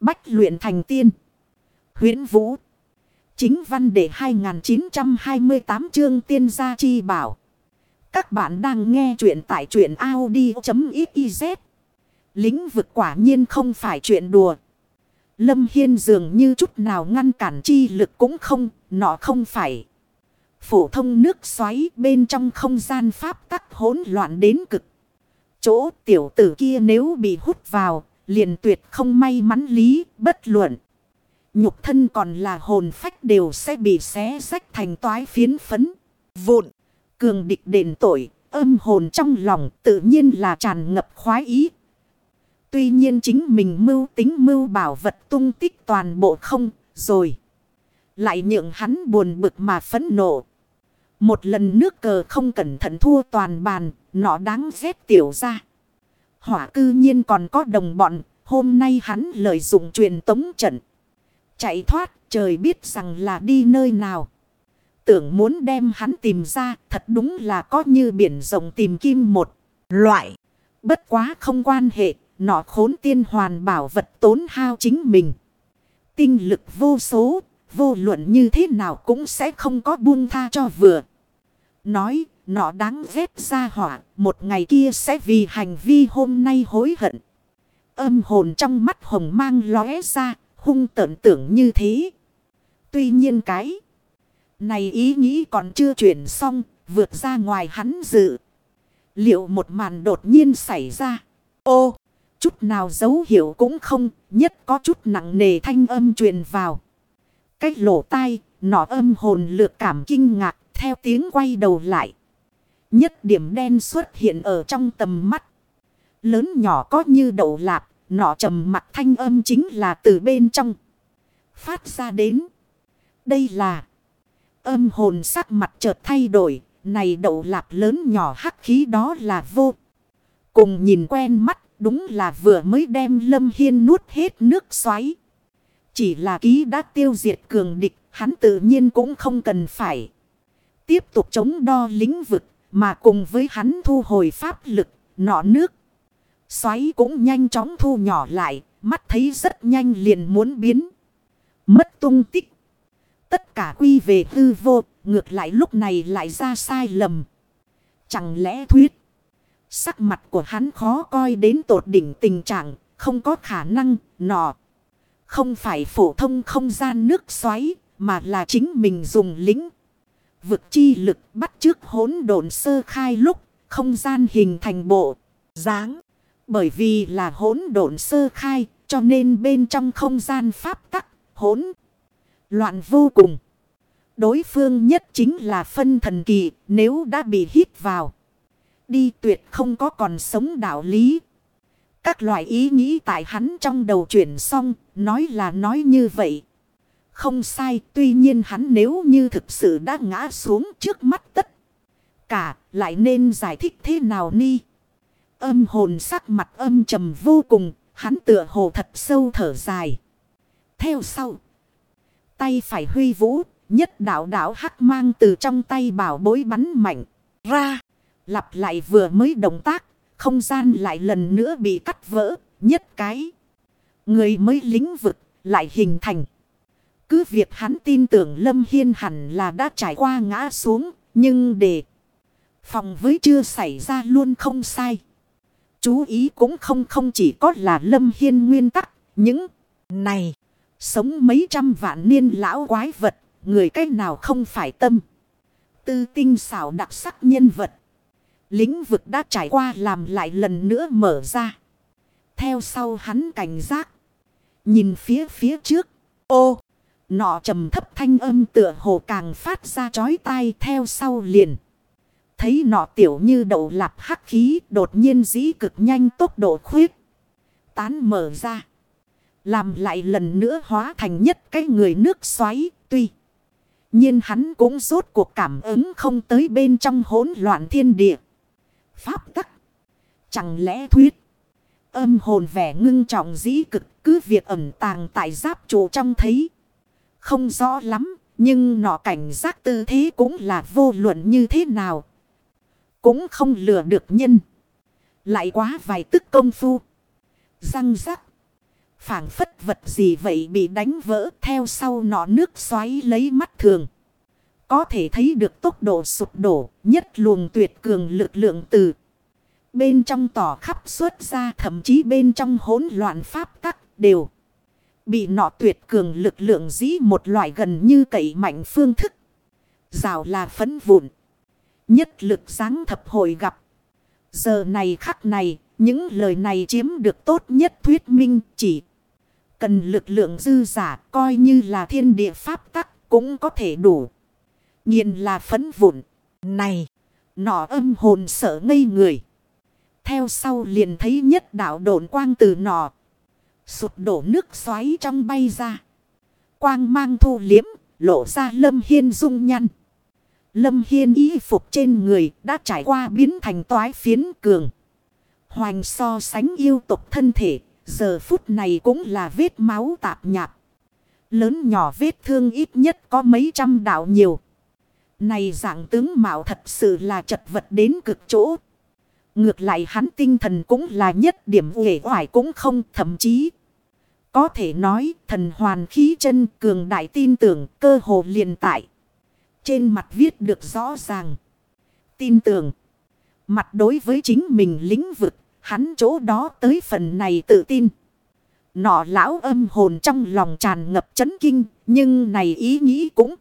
Bách luyện thành tiên. huyễn Vũ. Chính văn đệ 2928 chương tiên gia chi bảo. Các bạn đang nghe truyện tại truyện Audi.xyz. Lĩnh vực quả nhiên không phải chuyện đùa. Lâm Hiên dường như chút nào ngăn cản chi lực cũng không, nọ không phải. Phổ thông nước xoáy bên trong không gian pháp tắc hỗn loạn đến cực. Chỗ tiểu tử kia nếu bị hút vào, liền tuyệt không may mắn lý, bất luận. Nhục thân còn là hồn phách đều sẽ bị xé rách thành toái phiến phấn. Vụn, cường địch đền tội, âm hồn trong lòng tự nhiên là tràn ngập khoái ý. Tuy nhiên chính mình mưu tính mưu bảo vật tung tích toàn bộ không, rồi. Lại nhượng hắn buồn bực mà phẫn nộ. Một lần nước cờ không cẩn thận thua toàn bàn, nó đáng ghét tiểu ra. Hỏa cư nhiên còn có đồng bọn, hôm nay hắn lợi dụng truyền tống trận. Chạy thoát, trời biết rằng là đi nơi nào. Tưởng muốn đem hắn tìm ra, thật đúng là có như biển rộng tìm kim một loại. Bất quá không quan hệ, nọ khốn tiên hoàn bảo vật tốn hao chính mình. Tinh lực vô số, vô luận như thế nào cũng sẽ không có buông tha cho vừa. Nói, nọ đáng ghét ra hỏa, một ngày kia sẽ vì hành vi hôm nay hối hận. Âm hồn trong mắt hồng mang lóe ra, hung tợn tưởng như thế. Tuy nhiên cái này ý nghĩ còn chưa chuyển xong, vượt ra ngoài hắn dự. Liệu một màn đột nhiên xảy ra? Ô, chút nào dấu hiệu cũng không, nhất có chút nặng nề thanh âm truyền vào. Cách lỗ tai, nọ âm hồn lược cảm kinh ngạc, theo tiếng quay đầu lại. Nhất điểm đen xuất hiện ở trong tầm mắt. Lớn nhỏ có như đậu lạp, nọ trầm mặt thanh âm chính là từ bên trong. Phát ra đến. Đây là âm hồn sắc mặt chợt thay đổi. Này đậu lạp lớn nhỏ hắc khí đó là vô. Cùng nhìn quen mắt đúng là vừa mới đem Lâm Hiên nuốt hết nước xoáy. Chỉ là ký đã tiêu diệt cường địch, hắn tự nhiên cũng không cần phải. Tiếp tục chống đo lĩnh vực, mà cùng với hắn thu hồi pháp lực, nọ nước. Xoáy cũng nhanh chóng thu nhỏ lại, mắt thấy rất nhanh liền muốn biến. Mất tung tích. Tất cả quy về hư vô, ngược lại lúc này lại ra sai lầm. Chẳng lẽ thuyết. Sắc mặt của hắn khó coi đến tột đỉnh tình trạng, không có khả năng, nọ. Không phải phổ thông không gian nước xoáy, mà là chính mình dùng lính. Vực chi lực bắt trước hỗn độn sơ khai lúc, không gian hình thành bộ, dáng. Bởi vì là hỗn độn sơ khai, cho nên bên trong không gian pháp tắc, hỗn loạn vô cùng. Đối phương nhất chính là phân thần kỳ, nếu đã bị hít vào. Đi tuyệt không có còn sống đạo lý. Các loại ý nghĩ tại hắn trong đầu chuyển xong, nói là nói như vậy. Không sai, tuy nhiên hắn nếu như thực sự đã ngã xuống trước mắt tất cả, lại nên giải thích thế nào ni? Âm hồn sắc mặt âm trầm vô cùng, hắn tựa hồ thật sâu thở dài. Theo sau, tay phải huy vũ, nhất đạo đạo hắc mang từ trong tay bảo bối bắn mạnh ra. Lặp lại vừa mới động tác, không gian lại lần nữa bị cắt vỡ, nhất cái. Người mới lĩnh vực lại hình thành. Cứ việc hắn tin tưởng Lâm Hiên hẳn là đã trải qua ngã xuống, nhưng để phòng với chưa xảy ra luôn không sai. Chú ý cũng không không chỉ có là Lâm Hiên nguyên tắc, những này sống mấy trăm vạn niên lão quái vật, người cách nào không phải tâm. Tư tinh xảo đặc sắc nhân vật. Lĩnh vực đã trải qua làm lại lần nữa mở ra. Theo sau hắn cảnh giác. Nhìn phía phía trước. Ô! Nọ trầm thấp thanh âm tựa hồ càng phát ra chói tai theo sau liền. Thấy nọ tiểu như đậu lạp hắc khí đột nhiên dĩ cực nhanh tốc độ khuyết. Tán mở ra. Làm lại lần nữa hóa thành nhất cái người nước xoáy, tuy. nhiên hắn cũng rốt cuộc cảm ứng không tới bên trong hỗn loạn thiên địa. Pháp tắc. Chẳng lẽ thuyết. Âm hồn vẻ ngưng trọng dĩ cực, cứ việc ẩn tàng tại giáp trụ trong thấy. Không rõ lắm, nhưng nọ cảnh giác tư thế cũng là vô luận như thế nào. Cũng không lừa được nhân. Lại quá vài tức công phu. Răng rắc. phảng phất vật gì vậy bị đánh vỡ theo sau nọ nước xoáy lấy mắt thường. Có thể thấy được tốc độ sụp đổ, nhất luồng tuyệt cường lực lượng từ. Bên trong tỏ khắp xuất ra thậm chí bên trong hỗn loạn pháp tắc đều. Bị nọ tuyệt cường lực lượng dĩ một loại gần như cậy mạnh phương thức. Rào là phấn vụn. Nhất lực sáng thập hồi gặp. Giờ này khắc này, những lời này chiếm được tốt nhất thuyết minh chỉ. Cần lực lượng dư giả coi như là thiên địa pháp tắc cũng có thể đủ. Nhiên là phấn vụn. Này, nọ âm hồn sợ ngây người. Theo sau liền thấy nhất đạo độn quang từ nọ. Sụt đổ nước xoáy trong bay ra. Quang mang thu liếm, lộ ra lâm hiên dung nhăn. Lâm hiên y phục trên người đã trải qua biến thành toái phiến cường. Hoành so sánh yêu tục thân thể, giờ phút này cũng là vết máu tạp nhạp. Lớn nhỏ vết thương ít nhất có mấy trăm đạo nhiều. Này dạng tướng mạo thật sự là chật vật đến cực chỗ. Ngược lại hắn tinh thần cũng là nhất điểm uể oải cũng không thậm chí. Có thể nói thần hoàn khí chân cường đại tin tưởng cơ hồ liền tại. Trên mặt viết được rõ ràng. Tin tưởng. Mặt đối với chính mình lĩnh vực. Hắn chỗ đó tới phần này tự tin. Nọ lão âm hồn trong lòng tràn ngập chấn kinh. Nhưng này ý nghĩ cũng.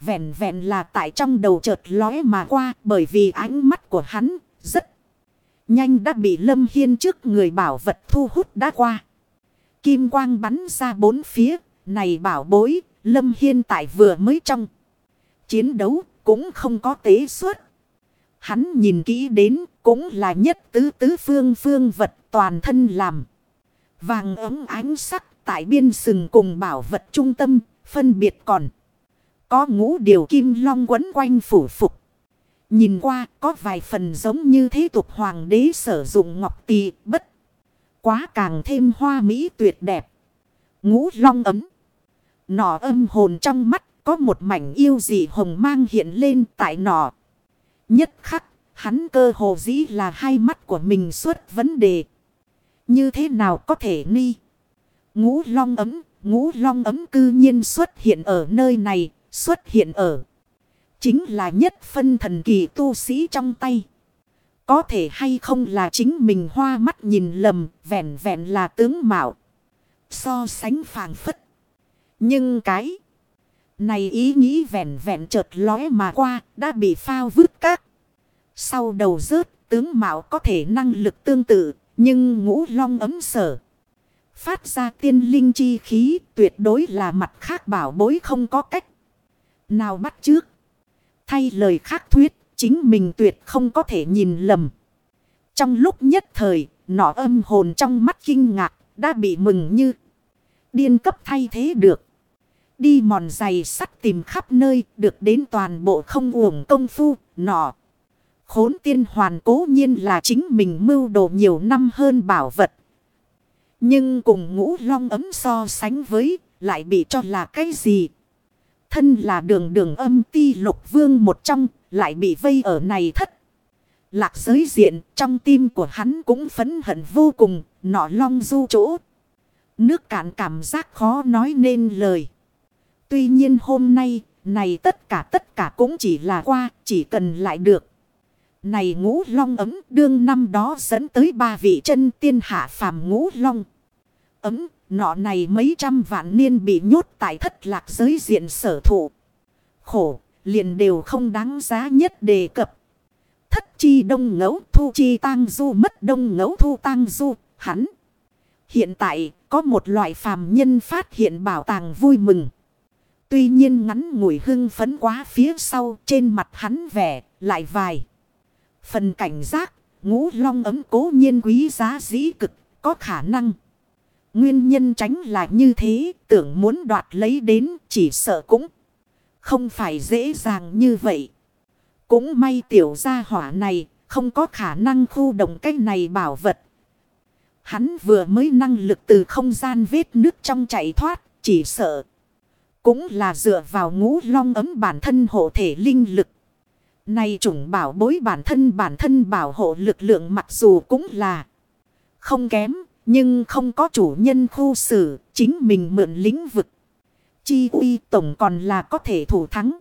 Vẹn vẹn là tại trong đầu chợt lóe mà qua. Bởi vì ánh mắt của hắn rất nhanh đã bị lâm hiên trước người bảo vật thu hút đã qua. Kim quang bắn ra bốn phía. Này bảo bối. Lâm hiên tại vừa mới trong. Chiến đấu cũng không có tế suất. Hắn nhìn kỹ đến cũng là nhất tứ tứ phương phương vật toàn thân làm. Vàng ấm ánh sắc tại biên sừng cùng bảo vật trung tâm, phân biệt còn. Có ngũ điều kim long quấn quanh phủ phục. Nhìn qua có vài phần giống như thế tục hoàng đế sử dụng ngọc tỳ bất. Quá càng thêm hoa mỹ tuyệt đẹp. Ngũ long ấm. Nọ âm hồn trong mắt có một mảnh yêu dị hồng mang hiện lên tại nọ. Nhất khắc, hắn cơ hồ dĩ là hai mắt của mình xuất vấn đề. Như thế nào có thể ni? Ngũ long ấm, ngũ long ấm cư nhiên xuất hiện ở nơi này, xuất hiện ở. Chính là nhất phân thần kỳ tu sĩ trong tay. Có thể hay không là chính mình hoa mắt nhìn lầm, vẹn vẹn là tướng mạo. So sánh phàng phất. Nhưng cái... Này ý nghĩ vẹn vẹn chợt lóe mà qua, đã bị phao vứt các. Sau đầu rớt, tướng mạo có thể năng lực tương tự, nhưng ngũ long ấm sở. Phát ra tiên linh chi khí, tuyệt đối là mặt khác bảo bối không có cách. Nào bắt trước. Thay lời khác thuyết, chính mình tuyệt không có thể nhìn lầm. Trong lúc nhất thời, nọ âm hồn trong mắt kinh ngạc, đã bị mừng như điên cấp thay thế được. Đi mòn giày sắt tìm khắp nơi, được đến toàn bộ không uổng công phu, nọ. Khốn tiên hoàn cố nhiên là chính mình mưu đồ nhiều năm hơn bảo vật. Nhưng cùng ngũ long ấm so sánh với, lại bị cho là cái gì? Thân là đường đường âm ti lục vương một trong, lại bị vây ở này thất. Lạc giới diện, trong tim của hắn cũng phấn hận vô cùng, nọ long du chỗ. Nước cạn cảm giác khó nói nên lời. Tuy nhiên hôm nay, này tất cả tất cả cũng chỉ là qua, chỉ cần lại được. Này ngũ long ấm đương năm đó dẫn tới ba vị chân tiên hạ phàm ngũ long. Ấm, nọ này mấy trăm vạn niên bị nhốt tại thất lạc giới diện sở thụ. Khổ, liền đều không đáng giá nhất đề cập. Thất chi đông ngấu thu chi tang du mất đông ngấu thu tang du, hắn. Hiện tại, có một loại phàm nhân phát hiện bảo tàng vui mừng. Tuy nhiên ngắn ngủi hưng phấn quá phía sau trên mặt hắn vẻ lại vài. Phần cảnh giác ngũ long ấm cố nhiên quý giá dĩ cực có khả năng. Nguyên nhân tránh là như thế, tưởng muốn đoạt lấy đến, chỉ sợ cũng không phải dễ dàng như vậy. Cũng may tiểu gia hỏa này không có khả năng khu động cái này bảo vật. Hắn vừa mới năng lực từ không gian vết nước trong chạy thoát, chỉ sợ. Cũng là dựa vào ngũ long ấm bản thân hộ thể linh lực. Này chủng bảo bối bản thân bản thân bảo hộ lực lượng mặc dù cũng là không kém. Nhưng không có chủ nhân khu xử, chính mình mượn lĩnh vực. Chi uy tổng còn là có thể thủ thắng.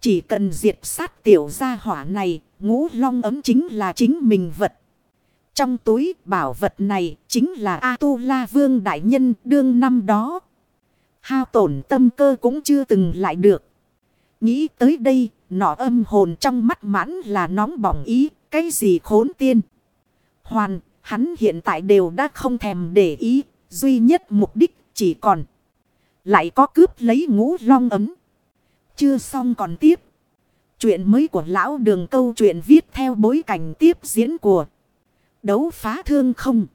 Chỉ cần diệt sát tiểu gia hỏa này, ngũ long ấm chính là chính mình vật. Trong túi bảo vật này chính là A-tu-la vương đại nhân đương năm đó. Hao tổn tâm cơ cũng chưa từng lại được. Nghĩ tới đây, nọ âm hồn trong mắt mãn là nóng bỏng ý, cái gì khốn tiên. Hoàn, hắn hiện tại đều đã không thèm để ý, duy nhất mục đích chỉ còn. Lại có cướp lấy ngũ long ấm. Chưa xong còn tiếp. Chuyện mới của lão đường câu chuyện viết theo bối cảnh tiếp diễn của đấu phá thương không.